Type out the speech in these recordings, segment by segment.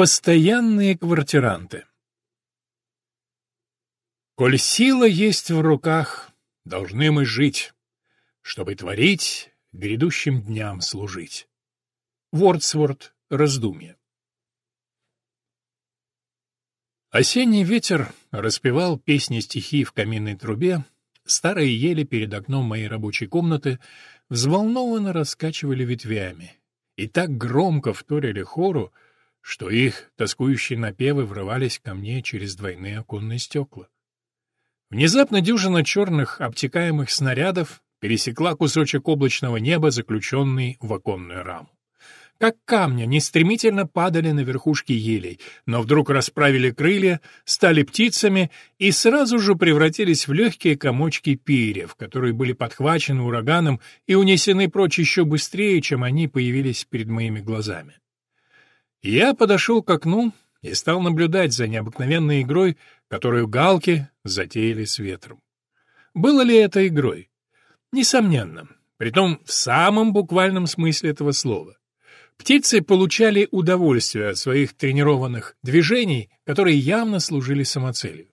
Постоянные квартиранты Коль сила есть в руках, должны мы жить, чтобы творить, грядущим дням служить. Вордсворт. Раздумье. Осенний ветер распевал песни стихи в каминной трубе, старые ели перед окном моей рабочей комнаты взволнованно раскачивали ветвями и так громко вторили хору, что их тоскующие напевы врывались ко мне через двойные оконные стекла. Внезапно дюжина черных обтекаемых снарядов пересекла кусочек облачного неба, заключенный в оконную раму. Как камня, не стремительно падали на верхушки елей, но вдруг расправили крылья, стали птицами и сразу же превратились в легкие комочки перьев, которые были подхвачены ураганом и унесены прочь еще быстрее, чем они появились перед моими глазами. Я подошел к окну и стал наблюдать за необыкновенной игрой, которую галки затеяли с ветром. Было ли это игрой? Несомненно, притом в самом буквальном смысле этого слова. Птицы получали удовольствие от своих тренированных движений, которые явно служили самоцелью.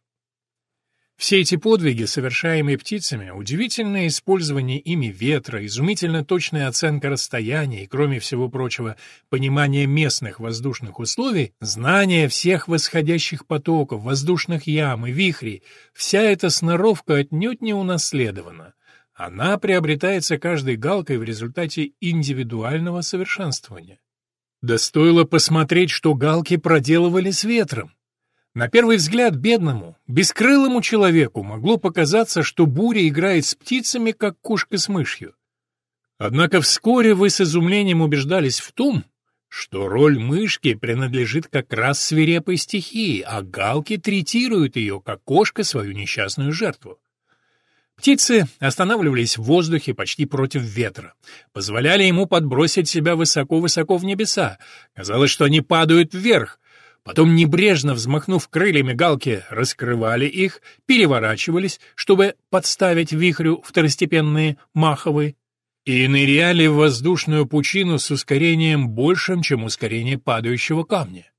Все эти подвиги, совершаемые птицами, удивительное использование ими ветра, изумительно точная оценка расстояния и, кроме всего прочего, понимание местных воздушных условий, знание всех восходящих потоков, воздушных ям и вихрей, вся эта сноровка отнюдь не унаследована. Она приобретается каждой галкой в результате индивидуального совершенствования. Да стоило посмотреть, что галки проделывали с ветром. На первый взгляд бедному, бескрылому человеку могло показаться, что буря играет с птицами, как кошка с мышью. Однако вскоре вы с изумлением убеждались в том, что роль мышки принадлежит как раз свирепой стихии, а галки третируют ее, как кошка, свою несчастную жертву. Птицы останавливались в воздухе почти против ветра, позволяли ему подбросить себя высоко-высоко в небеса. Казалось, что они падают вверх, Потом, небрежно взмахнув крыльями галки, раскрывали их, переворачивались, чтобы подставить вихрю второстепенные маховые, и ныряли в воздушную пучину с ускорением большим, чем ускорение падающего камня.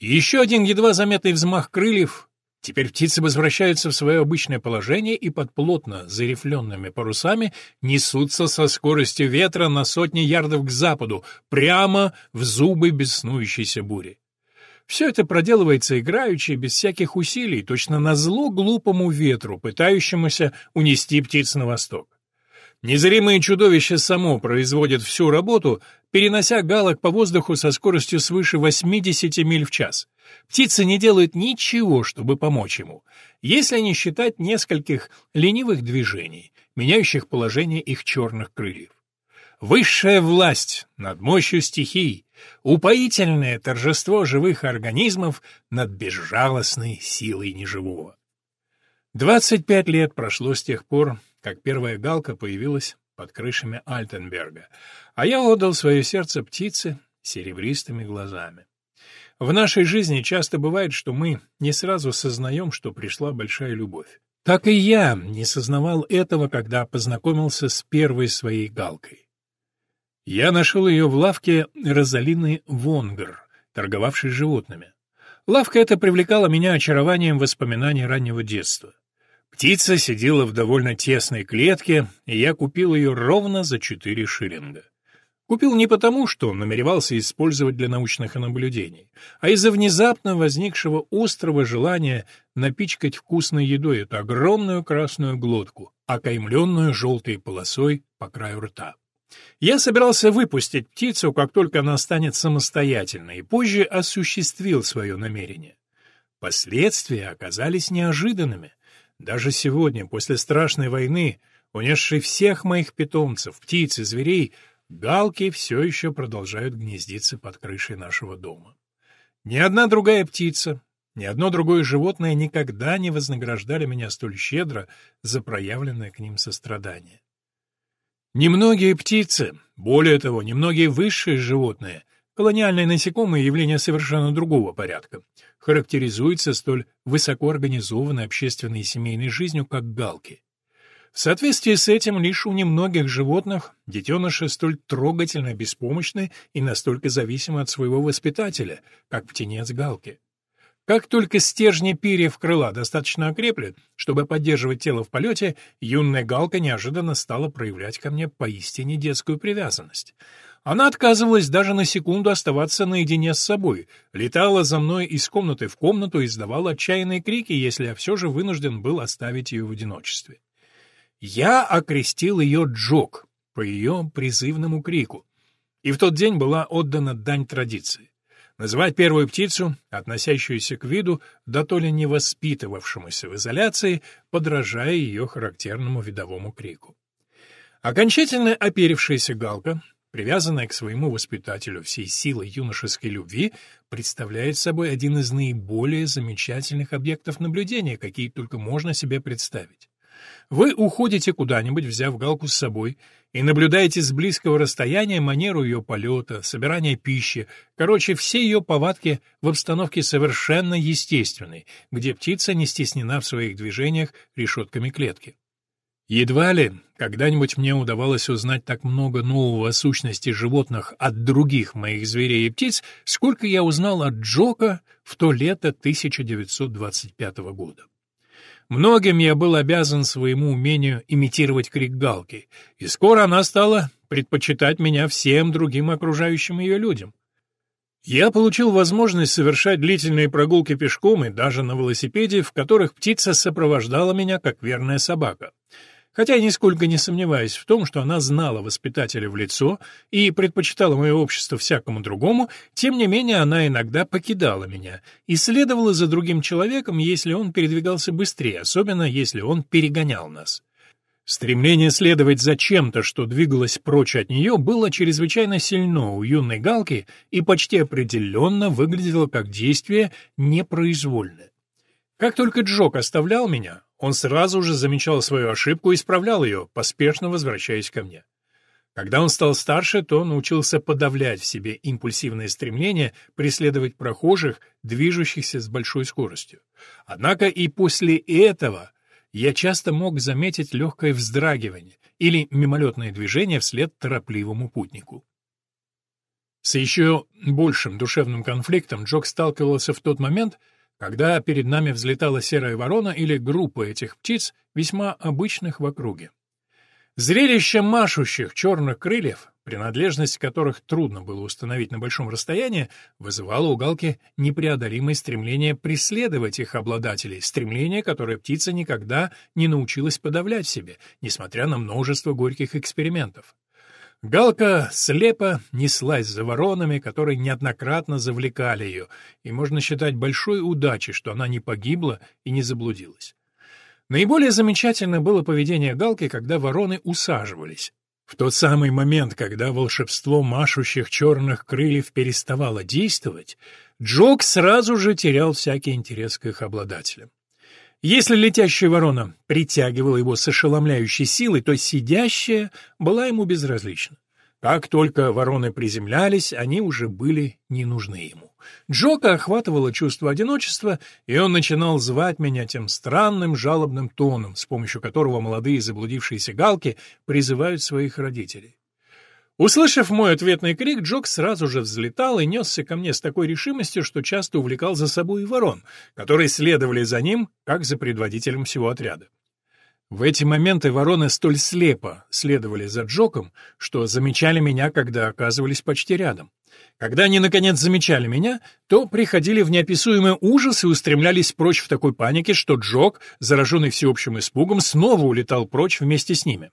еще один едва заметный взмах крыльев. Теперь птицы возвращаются в свое обычное положение и под плотно зарифленными парусами несутся со скоростью ветра на сотни ярдов к западу, прямо в зубы беснующейся бури. Все это проделывается играючи, без всяких усилий, точно на зло глупому ветру, пытающемуся унести птиц на восток. Незримое чудовище само производит всю работу, перенося галок по воздуху со скоростью свыше 80 миль в час. Птицы не делают ничего, чтобы помочь ему, если не считать нескольких ленивых движений, меняющих положение их черных крыльев. Высшая власть над мощью стихий, упоительное торжество живых организмов над безжалостной силой неживого. Двадцать пять лет прошло с тех пор, как первая галка появилась под крышами Альтенберга, а я отдал свое сердце птице серебристыми глазами. В нашей жизни часто бывает, что мы не сразу сознаем, что пришла большая любовь. Так и я не сознавал этого, когда познакомился с первой своей галкой. Я нашел ее в лавке Розалины Вонгер, торговавшей животными. Лавка эта привлекала меня очарованием воспоминаний раннего детства. Птица сидела в довольно тесной клетке, и я купил ее ровно за четыре шиллинга. Купил не потому, что намеревался использовать для научных наблюдений, а из-за внезапно возникшего острого желания напичкать вкусной едой эту огромную красную глотку, окаймленную желтой полосой по краю рта. Я собирался выпустить птицу, как только она станет самостоятельной, и позже осуществил свое намерение. Последствия оказались неожиданными. Даже сегодня, после страшной войны, унесшей всех моих питомцев, птиц и зверей, галки все еще продолжают гнездиться под крышей нашего дома. Ни одна другая птица, ни одно другое животное никогда не вознаграждали меня столь щедро за проявленное к ним сострадание. Немногие птицы, более того, немногие высшие животные, колониальные насекомые явления совершенно другого порядка, характеризуются столь высокоорганизованной общественной и семейной жизнью, как галки. В соответствии с этим лишь у немногих животных детеныши столь трогательно беспомощны и настолько зависимы от своего воспитателя, как птенец галки. Как только стержни перьев крыла достаточно окрепли, чтобы поддерживать тело в полете, юная галка неожиданно стала проявлять ко мне поистине детскую привязанность. Она отказывалась даже на секунду оставаться наедине с собой, летала за мной из комнаты в комнату и издавала отчаянные крики, если я все же вынужден был оставить ее в одиночестве. Я окрестил ее Джок по ее призывному крику, и в тот день была отдана дань традиции. Называть первую птицу, относящуюся к виду, да то ли не воспитывавшемуся в изоляции, подражая ее характерному видовому крику. Окончательно оперившаяся галка, привязанная к своему воспитателю всей силой юношеской любви, представляет собой один из наиболее замечательных объектов наблюдения, какие только можно себе представить. Вы уходите куда-нибудь, взяв галку с собой, и наблюдаете с близкого расстояния манеру ее полета, собирания пищи, короче, все ее повадки в обстановке совершенно естественной, где птица не стеснена в своих движениях решетками клетки. Едва ли когда-нибудь мне удавалось узнать так много нового о сущности животных от других моих зверей и птиц, сколько я узнал от Джока в то лето 1925 года. Многим я был обязан своему умению имитировать крик галки, и скоро она стала предпочитать меня всем другим окружающим ее людям. Я получил возможность совершать длительные прогулки пешком и даже на велосипеде, в которых птица сопровождала меня как верная собака хотя я нисколько не сомневаюсь в том, что она знала воспитателя в лицо и предпочитала мое общество всякому другому, тем не менее она иногда покидала меня и следовала за другим человеком, если он передвигался быстрее, особенно если он перегонял нас. Стремление следовать за чем-то, что двигалось прочь от нее, было чрезвычайно сильно у юной галки и почти определенно выглядело как действие непроизвольное. Как только Джок оставлял меня, он сразу же замечал свою ошибку и исправлял ее, поспешно возвращаясь ко мне. Когда он стал старше, то научился подавлять в себе импульсивное стремление преследовать прохожих, движущихся с большой скоростью. Однако и после этого я часто мог заметить легкое вздрагивание или мимолетное движение вслед торопливому путнику. С еще большим душевным конфликтом Джок сталкивался в тот момент, когда перед нами взлетала серая ворона или группа этих птиц, весьма обычных в округе. Зрелище машущих черных крыльев, принадлежность которых трудно было установить на большом расстоянии, вызывало у Галки непреодолимое стремление преследовать их обладателей, стремление, которое птица никогда не научилась подавлять себе, несмотря на множество горьких экспериментов. Галка слепо неслась за воронами, которые неоднократно завлекали ее, и можно считать большой удачей, что она не погибла и не заблудилась. Наиболее замечательно было поведение Галки, когда вороны усаживались. В тот самый момент, когда волшебство машущих черных крыльев переставало действовать, Джок сразу же терял всякий интерес к их обладателям. Если летящая ворона притягивала его с ошеломляющей силой, то сидящая была ему безразлична. Как только вороны приземлялись, они уже были не нужны ему. Джока охватывало чувство одиночества, и он начинал звать меня тем странным жалобным тоном, с помощью которого молодые заблудившиеся галки призывают своих родителей. Услышав мой ответный крик, Джок сразу же взлетал и несся ко мне с такой решимостью, что часто увлекал за собой и ворон, которые следовали за ним, как за предводителем всего отряда. В эти моменты вороны столь слепо следовали за Джоком, что замечали меня, когда оказывались почти рядом. Когда они, наконец, замечали меня, то приходили в неописуемый ужас и устремлялись прочь в такой панике, что Джок, зараженный всеобщим испугом, снова улетал прочь вместе с ними.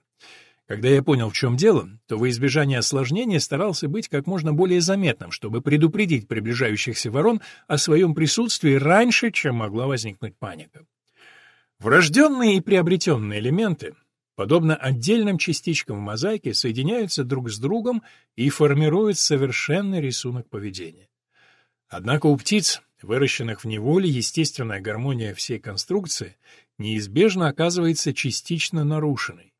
Когда я понял, в чем дело, то во избежание осложнения старался быть как можно более заметным, чтобы предупредить приближающихся ворон о своем присутствии раньше, чем могла возникнуть паника. Врожденные и приобретенные элементы, подобно отдельным частичкам в мозаике, соединяются друг с другом и формируют совершенный рисунок поведения. Однако у птиц, выращенных в неволе, естественная гармония всей конструкции неизбежно оказывается частично нарушенной.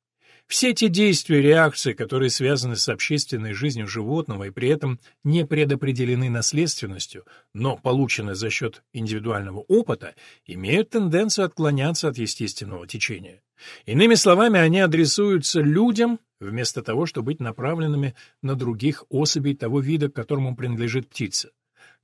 Все те действия и реакции, которые связаны с общественной жизнью животного и при этом не предопределены наследственностью, но получены за счет индивидуального опыта, имеют тенденцию отклоняться от естественного течения. Иными словами, они адресуются людям, вместо того, чтобы быть направленными на других особей того вида, к которому принадлежит птица.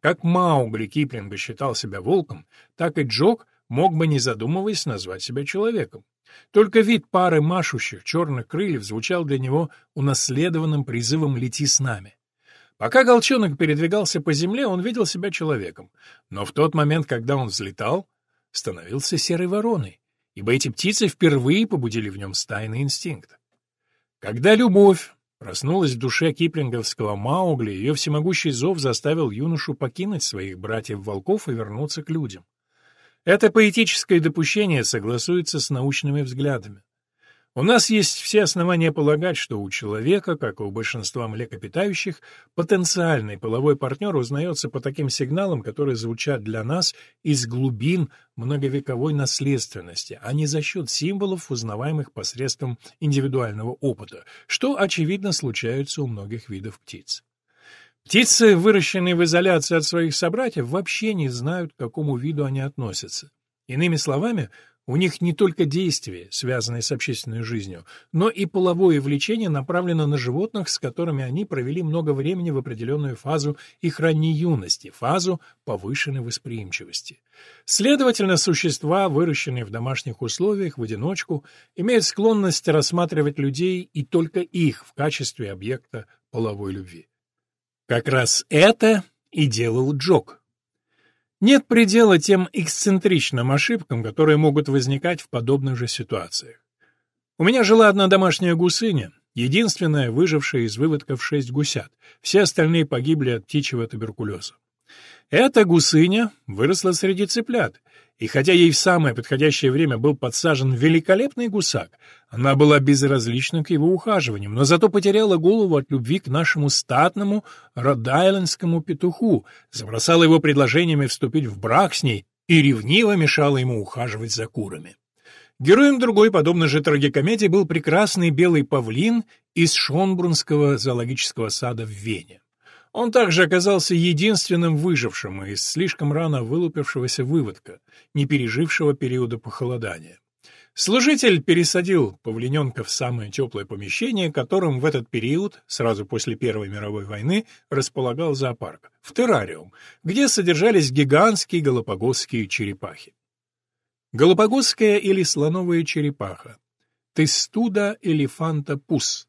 Как Маугли Киплинга считал себя волком, так и Джок мог бы, не задумываясь, назвать себя человеком. Только вид пары машущих черных крыльев звучал для него унаследованным призывом «лети с нами». Пока Голчонок передвигался по земле, он видел себя человеком, но в тот момент, когда он взлетал, становился серой вороной, ибо эти птицы впервые побудили в нем стайный инстинкт. Когда любовь проснулась в душе киплинговского Маугли, ее всемогущий зов заставил юношу покинуть своих братьев-волков и вернуться к людям. Это поэтическое допущение согласуется с научными взглядами. У нас есть все основания полагать, что у человека, как и у большинства млекопитающих, потенциальный половой партнер узнается по таким сигналам, которые звучат для нас из глубин многовековой наследственности, а не за счет символов, узнаваемых посредством индивидуального опыта, что, очевидно, случается у многих видов птиц. Птицы, выращенные в изоляции от своих собратьев, вообще не знают, к какому виду они относятся. Иными словами, у них не только действия, связанные с общественной жизнью, но и половое влечение направлено на животных, с которыми они провели много времени в определенную фазу их ранней юности, фазу повышенной восприимчивости. Следовательно, существа, выращенные в домашних условиях, в одиночку, имеют склонность рассматривать людей и только их в качестве объекта половой любви. Как раз это и делал Джок. Нет предела тем эксцентричным ошибкам, которые могут возникать в подобных же ситуациях. У меня жила одна домашняя гусыня, единственная выжившая из выводков шесть гусят. Все остальные погибли от птичьего туберкулеза. Эта гусыня выросла среди цыплят, и хотя ей в самое подходящее время был подсажен великолепный гусак, она была безразлична к его ухаживаниям, но зато потеряла голову от любви к нашему статному родайлендскому петуху, забросала его предложениями вступить в брак с ней и ревниво мешала ему ухаживать за курами. Героем другой подобной же трагикомедии был прекрасный белый павлин из Шонбрунского зоологического сада в Вене. Он также оказался единственным выжившим из слишком рано вылупившегося выводка, не пережившего периода похолодания. Служитель пересадил павлиненка в самое теплое помещение, которым в этот период, сразу после Первой мировой войны, располагал зоопарк, в террариум, где содержались гигантские галапагосские черепахи. Галапагосская или слоновая черепаха. Тестуда элефанта пус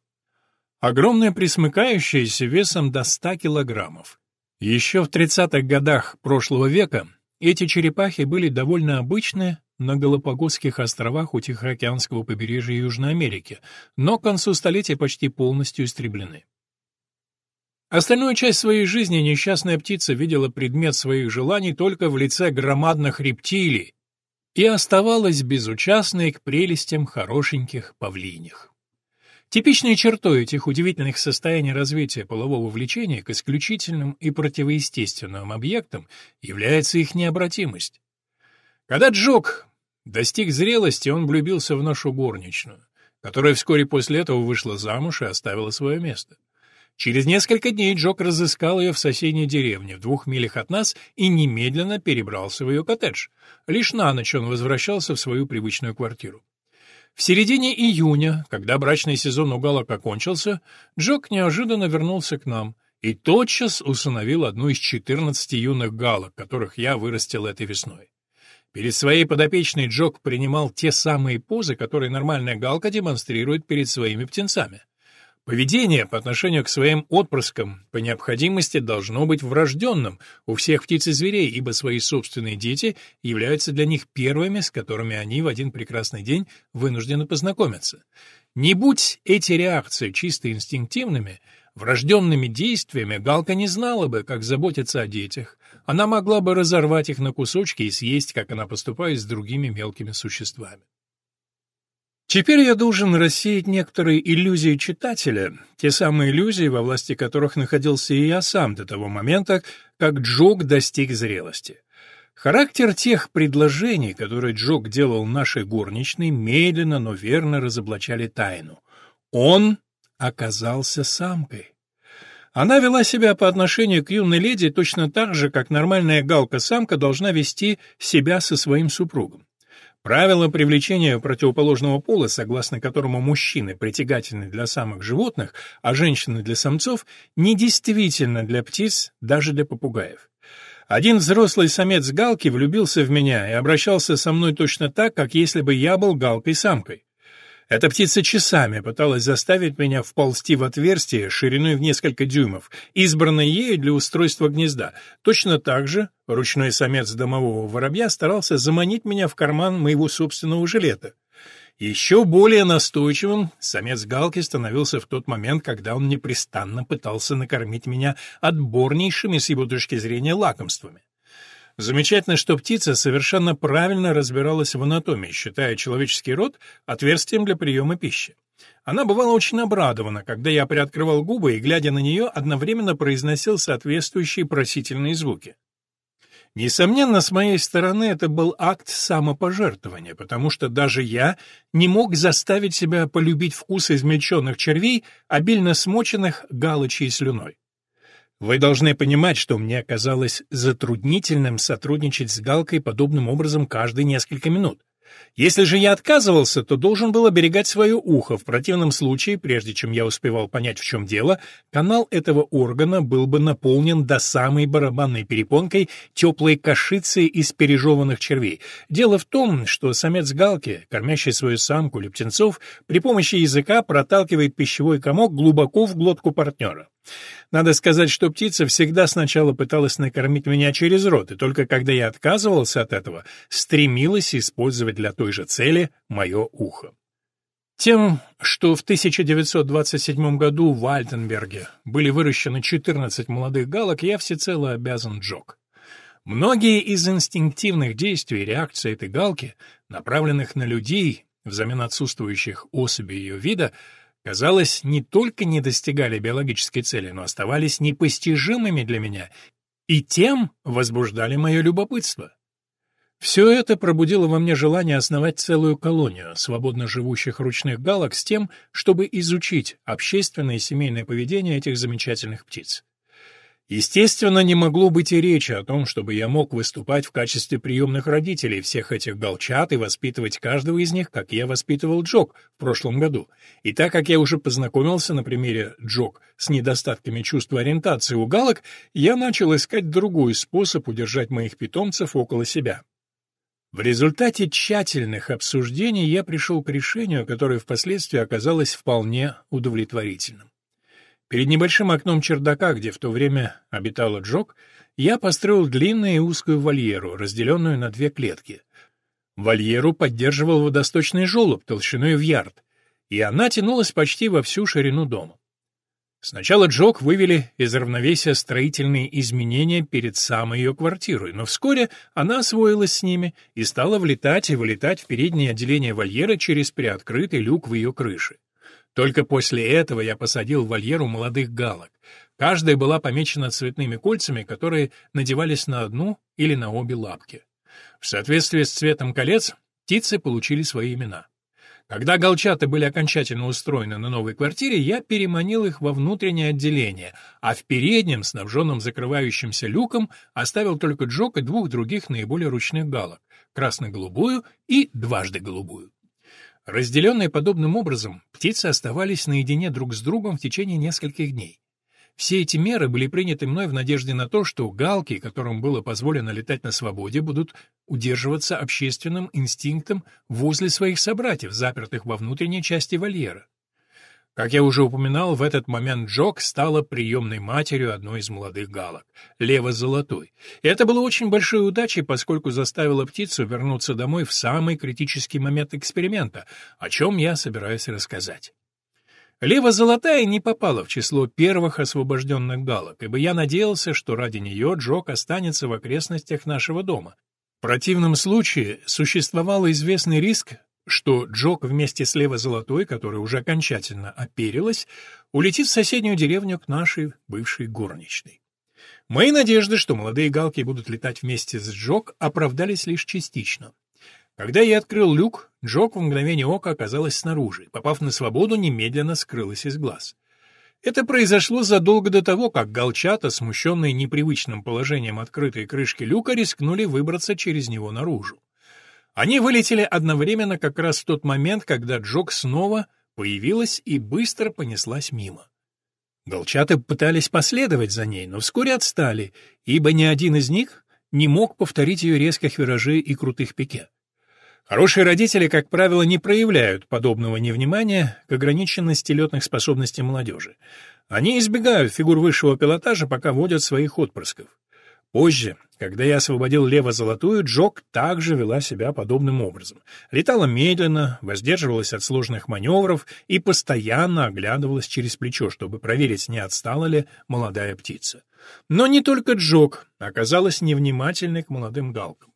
Огромная присмыкающаяся весом до 100 килограммов. Еще в 30-х годах прошлого века эти черепахи были довольно обычны на Галапагосских островах у Тихоокеанского побережья Южной Америки, но к концу столетия почти полностью истреблены. Остальную часть своей жизни несчастная птица видела предмет своих желаний только в лице громадных рептилий и оставалась безучастной к прелестям хорошеньких павлинях. Типичной чертой этих удивительных состояний развития полового влечения к исключительным и противоестественным объектам является их необратимость. Когда Джок достиг зрелости, он влюбился в нашу горничную, которая вскоре после этого вышла замуж и оставила свое место. Через несколько дней Джок разыскал ее в соседней деревне, в двух милях от нас, и немедленно перебрался в ее коттедж. Лишь на ночь он возвращался в свою привычную квартиру. В середине июня, когда брачный сезон у галок окончился, Джок неожиданно вернулся к нам и тотчас усыновил одну из 14 юных галок, которых я вырастил этой весной. Перед своей подопечной Джок принимал те самые позы, которые нормальная галка демонстрирует перед своими птенцами. Поведение по отношению к своим отпрыскам по необходимости должно быть врожденным у всех птиц и зверей, ибо свои собственные дети являются для них первыми, с которыми они в один прекрасный день вынуждены познакомиться. Не будь эти реакции чисто инстинктивными, врожденными действиями, Галка не знала бы, как заботиться о детях. Она могла бы разорвать их на кусочки и съесть, как она поступает с другими мелкими существами. Теперь я должен рассеять некоторые иллюзии читателя, те самые иллюзии, во власти которых находился и я сам до того момента, как Джок достиг зрелости. Характер тех предложений, которые Джок делал нашей горничной, медленно, но верно разоблачали тайну. Он оказался самкой. Она вела себя по отношению к юной леди точно так же, как нормальная галка-самка должна вести себя со своим супругом. Правило привлечения противоположного пола, согласно которому мужчины притягательны для самых животных, а женщины для самцов, недействительно для птиц, даже для попугаев. Один взрослый самец галки влюбился в меня и обращался со мной точно так, как если бы я был галкой-самкой. Эта птица часами пыталась заставить меня вползти в отверстие шириной в несколько дюймов, избранное ею для устройства гнезда. Точно так же ручной самец домового воробья старался заманить меня в карман моего собственного жилета. Еще более настойчивым самец галки становился в тот момент, когда он непрестанно пытался накормить меня отборнейшими с его точки зрения лакомствами. Замечательно, что птица совершенно правильно разбиралась в анатомии, считая человеческий рот отверстием для приема пищи. Она бывала очень обрадована, когда я приоткрывал губы и, глядя на нее, одновременно произносил соответствующие просительные звуки. Несомненно, с моей стороны это был акт самопожертвования, потому что даже я не мог заставить себя полюбить вкус измельченных червей, обильно смоченных галочей слюной. Вы должны понимать, что мне оказалось затруднительным сотрудничать с Галкой подобным образом каждые несколько минут. Если же я отказывался, то должен был оберегать свое ухо. В противном случае, прежде чем я успевал понять, в чем дело, канал этого органа был бы наполнен до самой барабанной перепонкой теплой кашицей из пережеванных червей. Дело в том, что самец галки, кормящий свою самку или при помощи языка проталкивает пищевой комок глубоко в глотку партнера. Надо сказать, что птица всегда сначала пыталась накормить меня через рот, и только когда я отказывался от этого, стремилась использовать для той же цели мое ухо. Тем, что в 1927 году в Альтенберге были выращены 14 молодых галок, я всецело обязан Джок. Многие из инстинктивных действий и реакций этой галки, направленных на людей взамен отсутствующих особей ее вида, казалось, не только не достигали биологической цели, но оставались непостижимыми для меня и тем возбуждали мое любопытство. Все это пробудило во мне желание основать целую колонию свободно живущих ручных галок с тем, чтобы изучить общественное и семейное поведение этих замечательных птиц. Естественно, не могло быть и речи о том, чтобы я мог выступать в качестве приемных родителей всех этих галчат и воспитывать каждого из них, как я воспитывал Джок в прошлом году. И так как я уже познакомился на примере Джок с недостатками чувства ориентации у галок, я начал искать другой способ удержать моих питомцев около себя. В результате тщательных обсуждений я пришел к решению, которое впоследствии оказалось вполне удовлетворительным. Перед небольшим окном чердака, где в то время обитала Джок, я построил длинную и узкую вольеру, разделенную на две клетки. Вольеру поддерживал водосточный желоб толщиной в ярд, и она тянулась почти во всю ширину дома. Сначала Джок вывели из равновесия строительные изменения перед самой ее квартирой, но вскоре она освоилась с ними и стала влетать и вылетать в переднее отделение вольера через приоткрытый люк в ее крыше. Только после этого я посадил в вольеру молодых галок. Каждая была помечена цветными кольцами, которые надевались на одну или на обе лапки. В соответствии с цветом колец птицы получили свои имена. Когда галчата были окончательно устроены на новой квартире, я переманил их во внутреннее отделение, а в переднем, снабженном закрывающимся люком, оставил только Джок и двух других наиболее ручных галок — красно-голубую и дважды голубую. Разделенные подобным образом, птицы оставались наедине друг с другом в течение нескольких дней. Все эти меры были приняты мной в надежде на то, что галки, которым было позволено летать на свободе, будут удерживаться общественным инстинктом возле своих собратьев, запертых во внутренней части вольера. Как я уже упоминал, в этот момент Джок стала приемной матерью одной из молодых галок, Лева Золотой. И это было очень большой удачей, поскольку заставило птицу вернуться домой в самый критический момент эксперимента, о чем я собираюсь рассказать. Лева Золотая не попала в число первых освобожденных галок, ибо я надеялся, что ради нее Джок останется в окрестностях нашего дома. В противном случае существовал известный риск, что Джок вместе с Лево Золотой, которая уже окончательно оперилась, улетит в соседнюю деревню к нашей бывшей горничной. Мои надежды, что молодые галки будут летать вместе с Джок, оправдались лишь частично. Когда я открыл люк, Джок в мгновение ока оказалась снаружи. Попав на свободу, немедленно скрылась из глаз. Это произошло задолго до того, как галчата, смущенные непривычным положением открытой крышки люка, рискнули выбраться через него наружу. Они вылетели одновременно как раз в тот момент, когда Джок снова появилась и быстро понеслась мимо. Голчаты пытались последовать за ней, но вскоре отстали, ибо ни один из них не мог повторить ее резких виражей и крутых пике. Хорошие родители, как правило, не проявляют подобного невнимания к ограниченности летных способностей молодежи. Они избегают фигур высшего пилотажа, пока водят своих отпрысков. Позже, когда я освободил лево-золотую, Джок также вела себя подобным образом. Летала медленно, воздерживалась от сложных маневров и постоянно оглядывалась через плечо, чтобы проверить, не отстала ли молодая птица. Но не только Джок оказалась невнимательной к молодым галкам.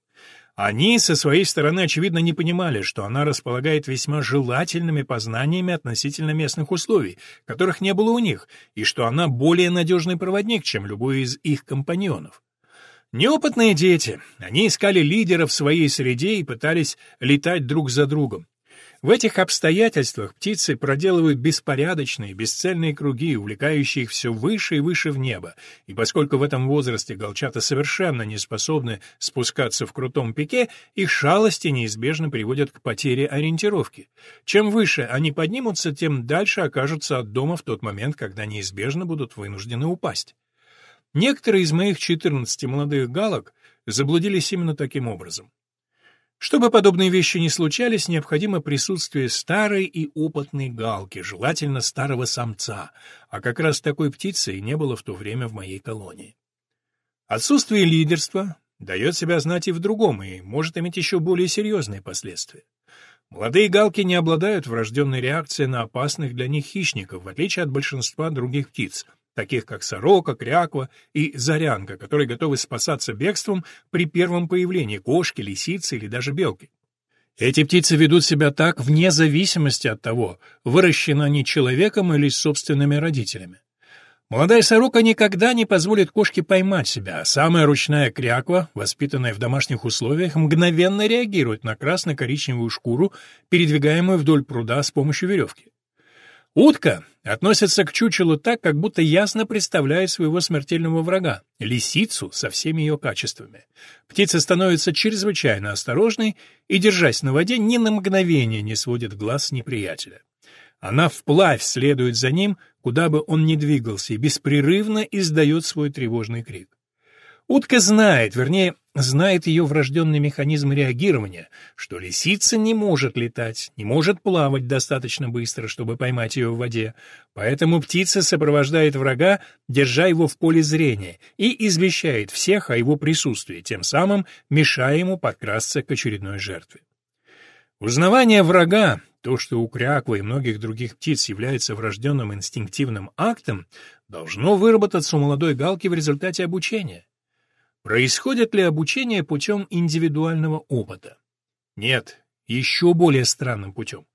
Они, со своей стороны, очевидно, не понимали, что она располагает весьма желательными познаниями относительно местных условий, которых не было у них, и что она более надежный проводник, чем любой из их компаньонов. Неопытные дети, они искали лидеров в своей среде и пытались летать друг за другом. В этих обстоятельствах птицы проделывают беспорядочные, бесцельные круги, увлекающие их все выше и выше в небо, и поскольку в этом возрасте голчата совершенно не способны спускаться в крутом пике, их шалости неизбежно приводят к потере ориентировки. Чем выше они поднимутся, тем дальше окажутся от дома в тот момент, когда неизбежно будут вынуждены упасть. Некоторые из моих 14 молодых галок заблудились именно таким образом. Чтобы подобные вещи не случались, необходимо присутствие старой и опытной галки, желательно старого самца, а как раз такой птицы и не было в то время в моей колонии. Отсутствие лидерства дает себя знать и в другом, и может иметь еще более серьезные последствия. Молодые галки не обладают врожденной реакцией на опасных для них хищников, в отличие от большинства других птиц — таких как сорока, кряква и зарянка, которые готовы спасаться бегством при первом появлении кошки, лисицы или даже белки. Эти птицы ведут себя так вне зависимости от того, выращены они человеком или собственными родителями. Молодая сорока никогда не позволит кошке поймать себя, а самая ручная кряква, воспитанная в домашних условиях, мгновенно реагирует на красно-коричневую шкуру, передвигаемую вдоль пруда с помощью веревки. Утка относится к чучелу так, как будто ясно представляет своего смертельного врага — лисицу со всеми ее качествами. Птица становится чрезвычайно осторожной и, держась на воде, ни на мгновение не сводит глаз с неприятеля. Она вплавь следует за ним, куда бы он ни двигался, и беспрерывно издает свой тревожный крик. Утка знает, вернее, знает ее врожденный механизм реагирования, что лисица не может летать, не может плавать достаточно быстро, чтобы поймать ее в воде, поэтому птица сопровождает врага, держа его в поле зрения, и извещает всех о его присутствии, тем самым мешая ему подкрасться к очередной жертве. Узнавание врага, то, что у кряквы и многих других птиц является врожденным инстинктивным актом, должно выработаться у молодой галки в результате обучения. Происходит ли обучение путем индивидуального опыта? Нет, еще более странным путем.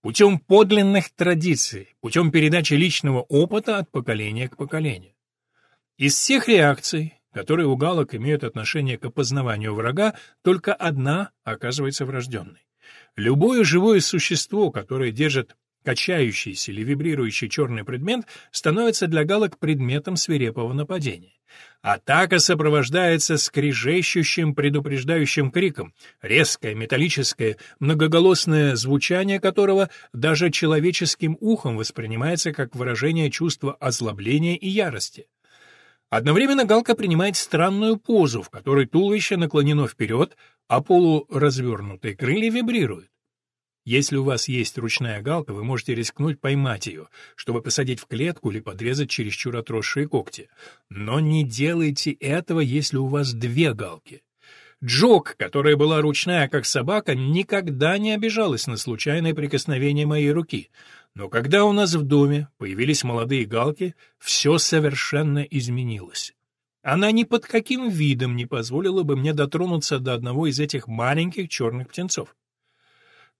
Путем подлинных традиций, путем передачи личного опыта от поколения к поколению. Из всех реакций, которые у галок имеют отношение к опознаванию врага, только одна оказывается врожденной. Любое живое существо, которое держит качающийся или вибрирующий черный предмет, становится для галок предметом свирепого нападения. Атака сопровождается скрежещущим предупреждающим криком, резкое, металлическое, многоголосное звучание которого даже человеческим ухом воспринимается как выражение чувства озлобления и ярости. Одновременно галка принимает странную позу, в которой туловище наклонено вперед, а полуразвернутые крылья вибрируют. Если у вас есть ручная галка, вы можете рискнуть поймать ее, чтобы посадить в клетку или подрезать чересчур отросшие когти. Но не делайте этого, если у вас две галки. Джок, которая была ручная, как собака, никогда не обижалась на случайное прикосновение моей руки. Но когда у нас в доме появились молодые галки, все совершенно изменилось. Она ни под каким видом не позволила бы мне дотронуться до одного из этих маленьких черных птенцов.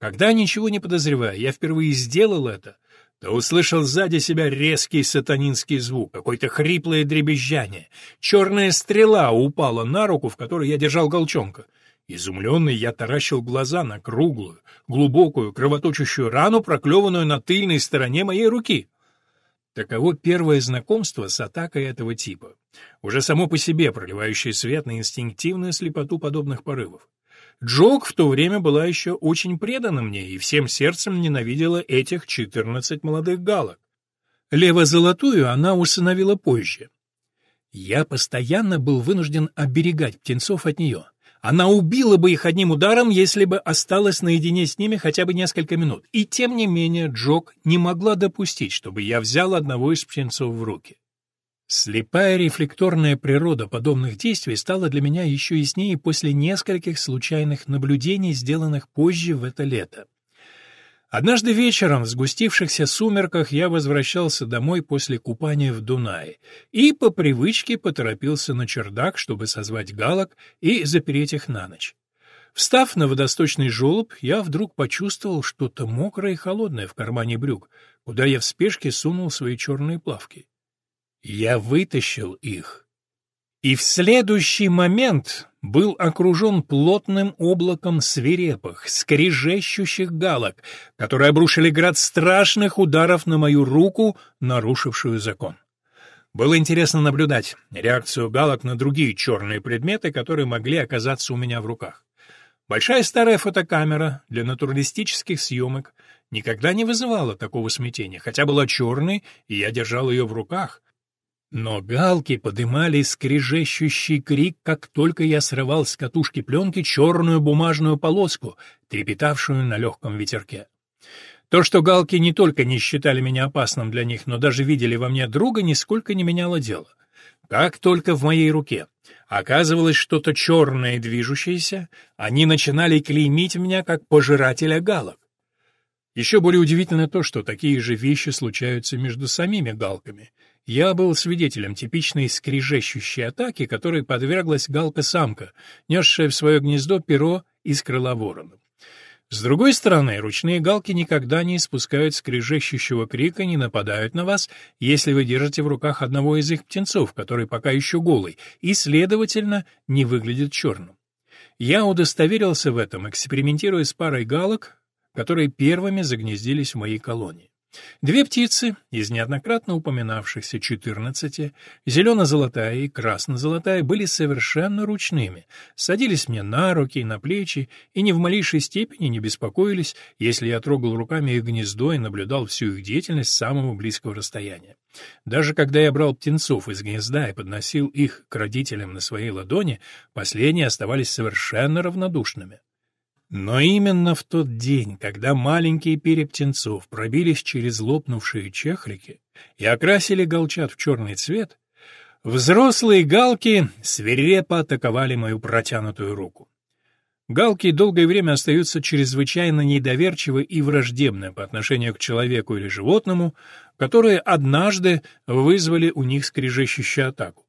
Когда, ничего не подозревая, я впервые сделал это, то услышал сзади себя резкий сатанинский звук, какое-то хриплое дребезжание. Черная стрела упала на руку, в которой я держал голчонка. Изумленный я таращил глаза на круглую, глубокую, кровоточащую рану, проклеванную на тыльной стороне моей руки. Таково первое знакомство с атакой этого типа, уже само по себе проливающее свет на инстинктивную слепоту подобных порывов. Джок в то время была еще очень предана мне и всем сердцем ненавидела этих четырнадцать молодых галок. Лево-золотую она усыновила позже. Я постоянно был вынужден оберегать птенцов от нее. Она убила бы их одним ударом, если бы осталась наедине с ними хотя бы несколько минут. И тем не менее Джок не могла допустить, чтобы я взял одного из птенцов в руки. Слепая рефлекторная природа подобных действий стала для меня еще яснее после нескольких случайных наблюдений, сделанных позже в это лето. Однажды вечером в сгустившихся сумерках я возвращался домой после купания в Дунае и по привычке поторопился на чердак, чтобы созвать галок и запереть их на ночь. Встав на водосточный желоб, я вдруг почувствовал что-то мокрое и холодное в кармане брюк, куда я в спешке сунул свои черные плавки. Я вытащил их и в следующий момент был окружен плотным облаком свирепых, скрежещущих галок, которые обрушили град страшных ударов на мою руку, нарушившую закон. Было интересно наблюдать реакцию галок на другие черные предметы, которые могли оказаться у меня в руках. Большая старая фотокамера для натуралистических съемок никогда не вызывала такого смятения, хотя была черной, и я держал ее в руках, но галки подымали скрежещущий крик, как только я срывал с катушки пленки черную бумажную полоску, трепетавшую на легком ветерке. То, что галки не только не считали меня опасным для них, но даже видели во мне друга, нисколько не меняло дело. Как только в моей руке оказывалось что-то черное и движущееся, они начинали клеймить меня как пожирателя галок. Еще более удивительно то, что такие же вещи случаются между самими галками — я был свидетелем типичной скрежещущей атаки, которой подверглась галка-самка, несшая в свое гнездо перо из крыла ворона. С другой стороны, ручные галки никогда не испускают скрежещущего крика, не нападают на вас, если вы держите в руках одного из их птенцов, который пока еще голый, и, следовательно, не выглядит черным. Я удостоверился в этом, экспериментируя с парой галок, которые первыми загнездились в моей колонии. Две птицы из неоднократно упоминавшихся четырнадцати, зелено-золотая и красно-золотая, были совершенно ручными, садились мне на руки и на плечи и ни в малейшей степени не беспокоились, если я трогал руками их гнездо и наблюдал всю их деятельность с самого близкого расстояния. Даже когда я брал птенцов из гнезда и подносил их к родителям на своей ладони, последние оставались совершенно равнодушными. Но именно в тот день, когда маленькие перья пробились через лопнувшие чехлики и окрасили галчат в черный цвет, взрослые галки свирепо атаковали мою протянутую руку. Галки долгое время остаются чрезвычайно недоверчивы и враждебны по отношению к человеку или животному, которые однажды вызвали у них скрежещущую атаку.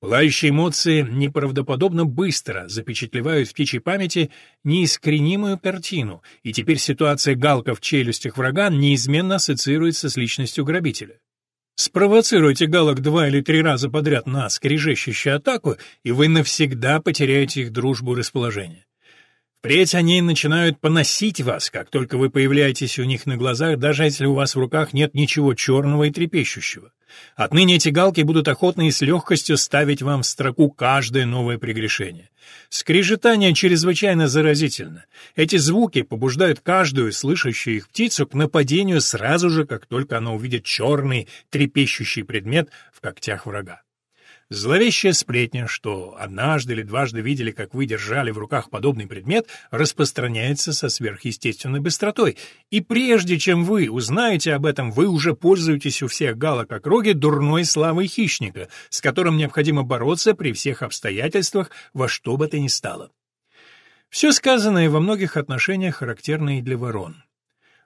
Пылающие эмоции неправдоподобно быстро запечатлевают в птичьей памяти неискоренимую картину, и теперь ситуация галка в челюстях врага неизменно ассоциируется с личностью грабителя. Спровоцируйте галок два или три раза подряд на скрежещущую атаку, и вы навсегда потеряете их дружбу и расположение. Впредь они начинают поносить вас, как только вы появляетесь у них на глазах, даже если у вас в руках нет ничего черного и трепещущего. Отныне эти галки будут охотно и с легкостью ставить вам в строку каждое новое прегрешение. Скрежетание чрезвычайно заразительно. Эти звуки побуждают каждую слышащую их птицу к нападению сразу же, как только она увидит черный трепещущий предмет в когтях врага. Зловещая сплетня, что однажды или дважды видели, как вы держали в руках подобный предмет, распространяется со сверхъестественной быстротой, и прежде чем вы узнаете об этом, вы уже пользуетесь у всех галок округи дурной славой хищника, с которым необходимо бороться при всех обстоятельствах во что бы то ни стало. Все сказанное во многих отношениях характерно и для ворон.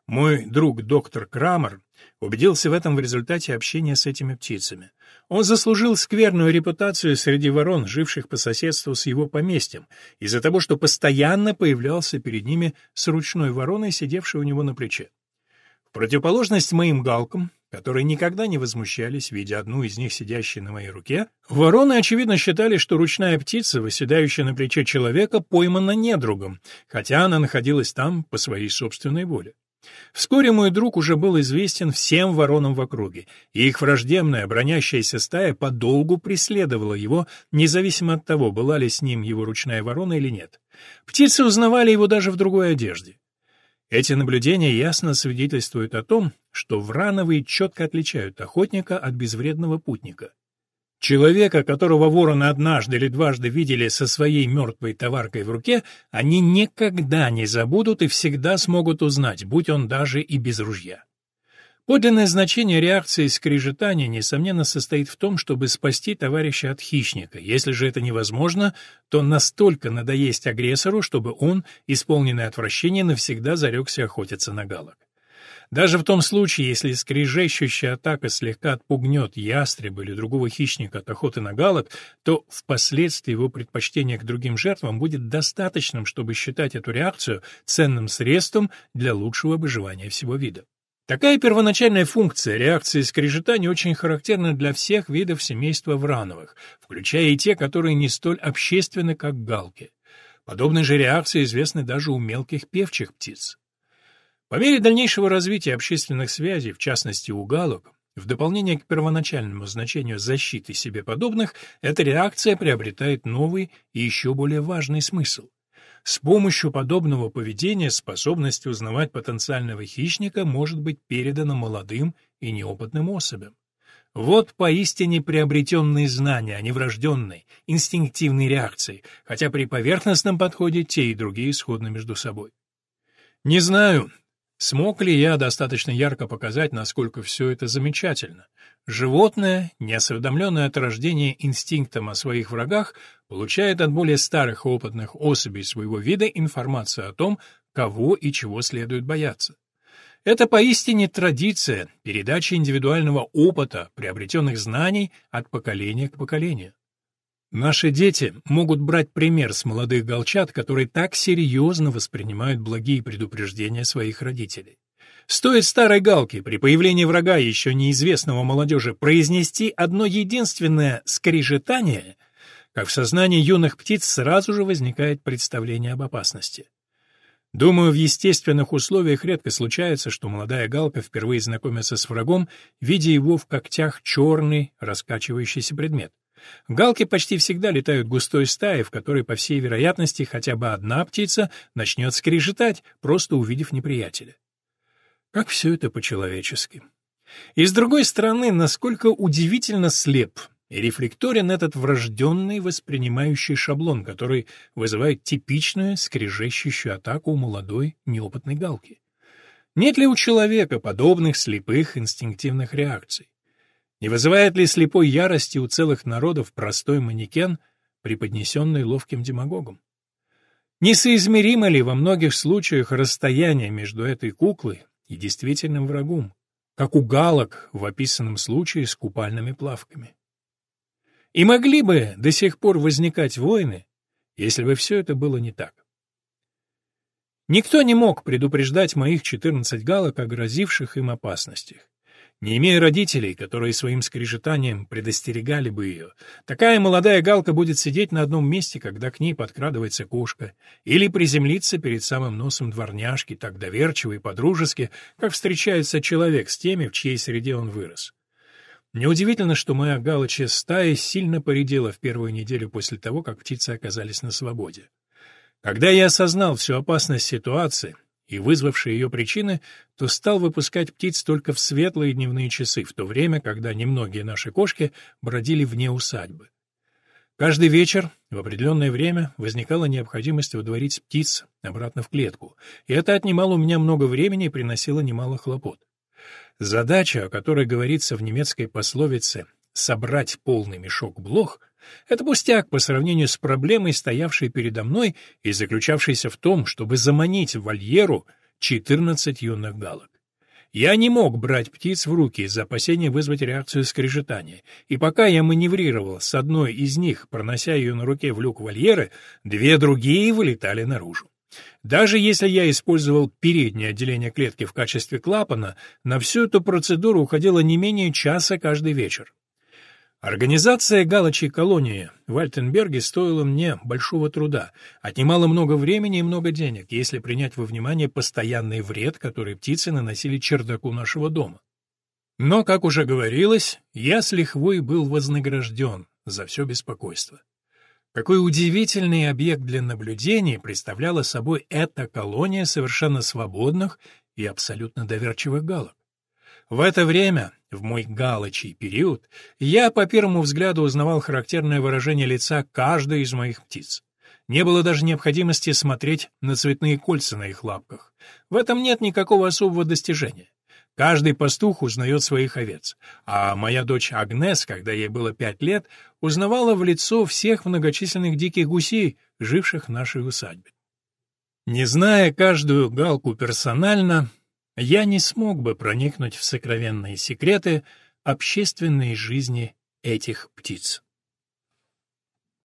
Мой друг доктор Крамер убедился в этом в результате общения с этими птицами. Он заслужил скверную репутацию среди ворон, живших по соседству с его поместьем, из-за того, что постоянно появлялся перед ними с ручной вороной, сидевшей у него на плече. В противоположность моим галкам, которые никогда не возмущались, видя одну из них сидящей на моей руке, вороны, очевидно, считали, что ручная птица, выседающая на плече человека, поймана недругом, хотя она находилась там по своей собственной воле. Вскоре мой друг уже был известен всем воронам в округе, и их враждебная, бронящаяся стая подолгу преследовала его, независимо от того, была ли с ним его ручная ворона или нет. Птицы узнавали его даже в другой одежде. Эти наблюдения ясно свидетельствуют о том, что врановые четко отличают охотника от безвредного путника. Человека, которого вороны однажды или дважды видели со своей мертвой товаркой в руке, они никогда не забудут и всегда смогут узнать, будь он даже и без ружья. Подлинное значение реакции скрежетания, несомненно, состоит в том, чтобы спасти товарища от хищника. Если же это невозможно, то настолько надоесть агрессору, чтобы он, исполненный отвращения, навсегда зарекся охотиться на галок. Даже в том случае, если скрежещущая атака слегка отпугнет ястреба или другого хищника от охоты на галок, то впоследствии его предпочтение к другим жертвам будет достаточным, чтобы считать эту реакцию ценным средством для лучшего выживания всего вида. Такая первоначальная функция реакции скрежетания очень характерна для всех видов семейства врановых, включая и те, которые не столь общественны, как галки. Подобные же реакции известны даже у мелких певчих птиц. По мере дальнейшего развития общественных связей, в частности у галок, в дополнение к первоначальному значению защиты себе подобных, эта реакция приобретает новый и еще более важный смысл. С помощью подобного поведения способность узнавать потенциального хищника может быть передана молодым и неопытным особям. Вот поистине приобретенные знания, а не врожденные, инстинктивные реакции, хотя при поверхностном подходе те и другие сходны между собой. Не знаю, Смог ли я достаточно ярко показать, насколько все это замечательно? Животное, неосведомленное от рождения инстинктом о своих врагах, получает от более старых опытных особей своего вида информацию о том, кого и чего следует бояться. Это поистине традиция, передача индивидуального опыта, приобретенных знаний от поколения к поколению. Наши дети могут брать пример с молодых голчат, которые так серьезно воспринимают благие предупреждения своих родителей. Стоит старой галке при появлении врага еще неизвестного молодежи произнести одно единственное скрежетание, как в сознании юных птиц сразу же возникает представление об опасности. Думаю, в естественных условиях редко случается, что молодая галка впервые знакомится с врагом, видя его в когтях черный раскачивающийся предмет. Галки почти всегда летают густой стаей, в которой, по всей вероятности, хотя бы одна птица начнет скрежетать, просто увидев неприятеля. Как все это по-человечески. И с другой стороны, насколько удивительно слеп и рефлекторен этот врожденный воспринимающий шаблон, который вызывает типичную скрежещущую атаку у молодой неопытной галки. Нет ли у человека подобных слепых инстинктивных реакций? Не вызывает ли слепой ярости у целых народов простой манекен, преподнесенный ловким демагогом? Несоизмеримо ли во многих случаях расстояние между этой куклой и действительным врагом, как у галок в описанном случае с купальными плавками? И могли бы до сих пор возникать войны, если бы все это было не так. Никто не мог предупреждать моих 14 галок о грозивших им опасностях. Не имея родителей, которые своим скрежетанием предостерегали бы ее, такая молодая галка будет сидеть на одном месте, когда к ней подкрадывается кошка, или приземлиться перед самым носом дворняжки так доверчиво и подружески, как встречается человек с теми, в чьей среде он вырос. Неудивительно, что моя галочья стая сильно поредела в первую неделю после того, как птицы оказались на свободе. Когда я осознал всю опасность ситуации, и вызвавшие ее причины, то стал выпускать птиц только в светлые дневные часы, в то время, когда немногие наши кошки бродили вне усадьбы. Каждый вечер в определенное время возникала необходимость водворить птиц обратно в клетку, и это отнимало у меня много времени и приносило немало хлопот. Задача, о которой говорится в немецкой пословице «собрать полный мешок блох», это пустяк по сравнению с проблемой, стоявшей передо мной и заключавшейся в том, чтобы заманить в вольеру 14 юных галок. Я не мог брать птиц в руки из-за опасения вызвать реакцию скрежетания, и пока я маневрировал с одной из них, пронося ее на руке в люк вольеры, две другие вылетали наружу. Даже если я использовал переднее отделение клетки в качестве клапана, на всю эту процедуру уходило не менее часа каждый вечер. Организация галочей колонии в Альтенберге стоила мне большого труда, отнимала много времени и много денег, если принять во внимание постоянный вред, который птицы наносили чердаку нашего дома. Но, как уже говорилось, я с лихвой был вознагражден за все беспокойство. Какой удивительный объект для наблюдений представляла собой эта колония совершенно свободных и абсолютно доверчивых галок. В это время, в мой галочий период, я по первому взгляду узнавал характерное выражение лица каждой из моих птиц. Не было даже необходимости смотреть на цветные кольца на их лапках. В этом нет никакого особого достижения. Каждый пастух узнает своих овец, а моя дочь Агнес, когда ей было пять лет, узнавала в лицо всех многочисленных диких гусей, живших в нашей усадьбе. Не зная каждую галку персонально, я не смог бы проникнуть в сокровенные секреты общественной жизни этих птиц.